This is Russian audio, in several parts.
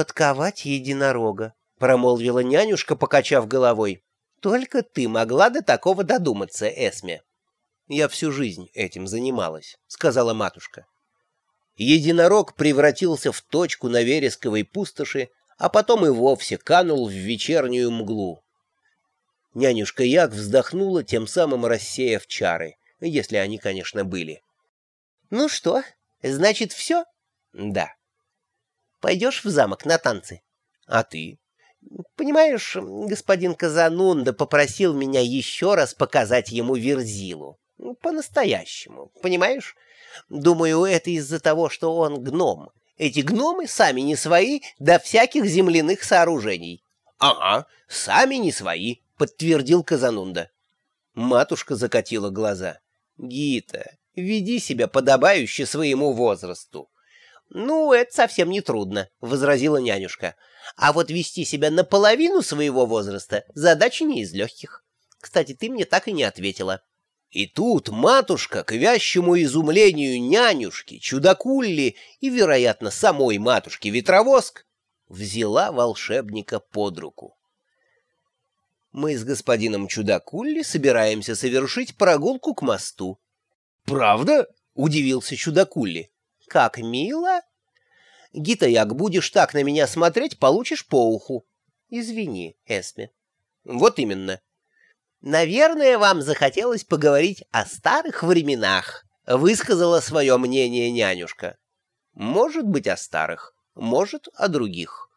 подковать единорога», — промолвила нянюшка, покачав головой. «Только ты могла до такого додуматься, Эсме». «Я всю жизнь этим занималась», — сказала матушка. Единорог превратился в точку на вересковой пустоши, а потом и вовсе канул в вечернюю мглу. Нянюшка Як вздохнула, тем самым рассеяв чары, если они, конечно, были. «Ну что, значит, все?» «Да». «Пойдешь в замок на танцы?» «А ты?» «Понимаешь, господин Казанунда попросил меня еще раз показать ему Верзилу. По-настоящему, понимаешь? Думаю, это из-за того, что он гном. Эти гномы сами не свои, до всяких земляных сооружений». «Ага, сами не свои», — подтвердил Казанунда. Матушка закатила глаза. «Гита, веди себя подобающе своему возрасту. «Ну, это совсем не трудно», — возразила нянюшка. «А вот вести себя наполовину своего возраста — задача не из легких. Кстати, ты мне так и не ответила». И тут матушка, к вящему изумлению нянюшки, чудакулли и, вероятно, самой матушки Ветровоск, взяла волшебника под руку. Мы с господином Чудакулли собираемся совершить прогулку к мосту. «Правда?» — удивился Чудакулли. Как мило. Гита, як будешь так на меня смотреть, получишь по уху. Извини, Эсме. Вот именно. Наверное, вам захотелось поговорить о старых временах, высказала свое мнение нянюшка. Может быть, о старых, может, о других.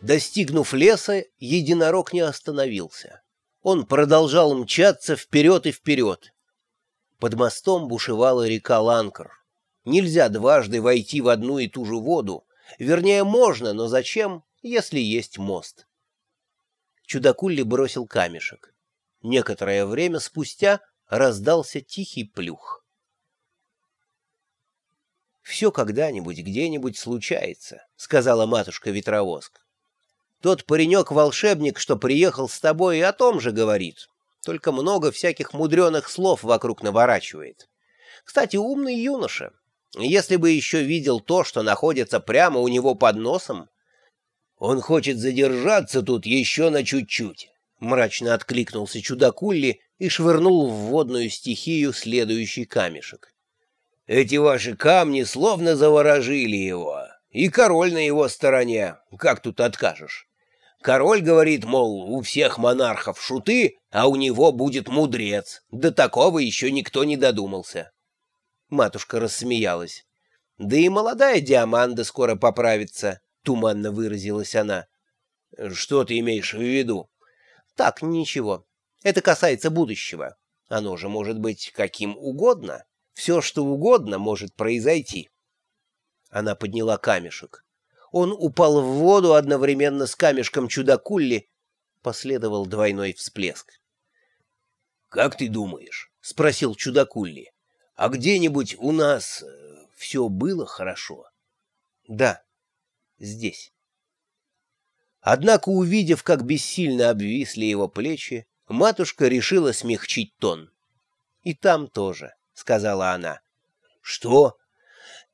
Достигнув леса, единорог не остановился. Он продолжал мчаться вперед и вперед. Под мостом бушевала река Ланкар. Нельзя дважды войти в одну и ту же воду. Вернее, можно, но зачем, если есть мост? Чудакулли бросил камешек. Некоторое время спустя раздался тихий плюх. «Все когда-нибудь где-нибудь случается», — сказала матушка-ветровоск. Тот паренек-волшебник, что приехал с тобой, и о том же говорит. Только много всяких мудреных слов вокруг наворачивает. Кстати, умный юноша. Если бы еще видел то, что находится прямо у него под носом... Он хочет задержаться тут еще на чуть-чуть. Мрачно откликнулся чудакулли и швырнул в водную стихию следующий камешек. Эти ваши камни словно заворожили его. И король на его стороне. Как тут откажешь? Король говорит, мол, у всех монархов шуты, а у него будет мудрец. До такого еще никто не додумался. Матушка рассмеялась. Да и молодая Диаманда скоро поправится, туманно выразилась она. Что ты имеешь в виду? Так, ничего. Это касается будущего. Оно же может быть каким угодно. Все, что угодно, может произойти. Она подняла камешек. Он упал в воду одновременно с камешком чудакулли. Последовал двойной всплеск. — Как ты думаешь? — спросил чудакулли. — А где-нибудь у нас э, все было хорошо? — Да, здесь. Однако, увидев, как бессильно обвисли его плечи, матушка решила смягчить тон. — И там тоже, — сказала она. — Что?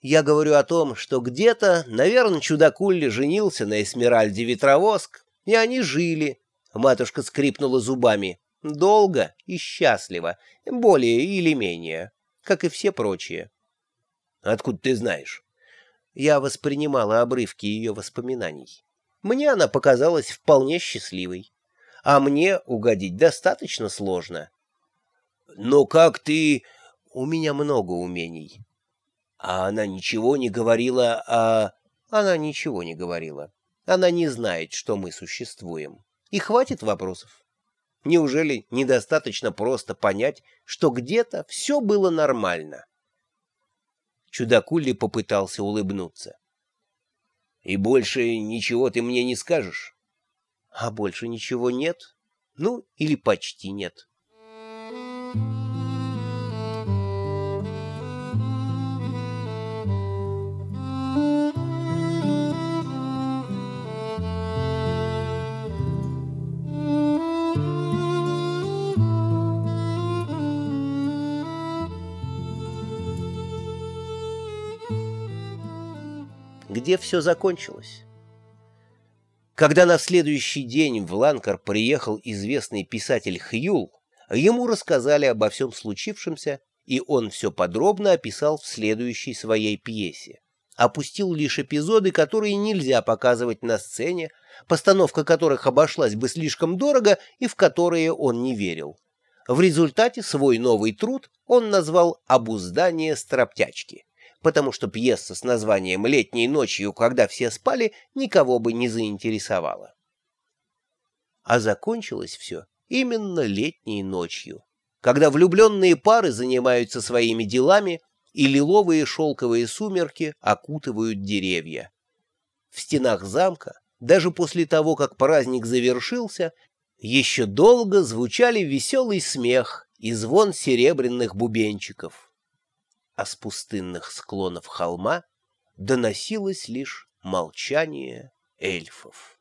Я говорю о том, что где-то, наверное, чудакулли женился на Эсмеральде Ветровоск, и они жили. Матушка скрипнула зубами. Долго и счастливо, более или менее, как и все прочие. Откуда ты знаешь? Я воспринимала обрывки ее воспоминаний. Мне она показалась вполне счастливой. А мне угодить достаточно сложно. Но как ты... У меня много умений. А она ничего не говорила о... Она ничего не говорила. Она не знает, что мы существуем. И хватит вопросов. Неужели недостаточно просто понять, что где-то все было нормально? Чудакули попытался улыбнуться. «И больше ничего ты мне не скажешь?» «А больше ничего нет? Ну, или почти нет». Где все закончилось. Когда на следующий день в Ланкар приехал известный писатель Хьюл, ему рассказали обо всем случившемся, и он все подробно описал в следующей своей пьесе. Опустил лишь эпизоды, которые нельзя показывать на сцене, постановка которых обошлась бы слишком дорого и в которые он не верил. В результате свой новый труд он назвал «Обуздание строптячки», потому что пьеса с названием «Летней ночью, когда все спали» никого бы не заинтересовала. А закончилось все именно летней ночью, когда влюбленные пары занимаются своими делами, и лиловые шелковые сумерки окутывают деревья. В стенах замка, даже после того, как праздник завершился, еще долго звучали веселый смех и звон серебряных бубенчиков. А с пустынных склонов холма доносилось лишь молчание эльфов.